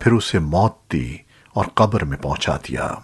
پھر اسے موت دی اور قبر میں پہنچا دیا۔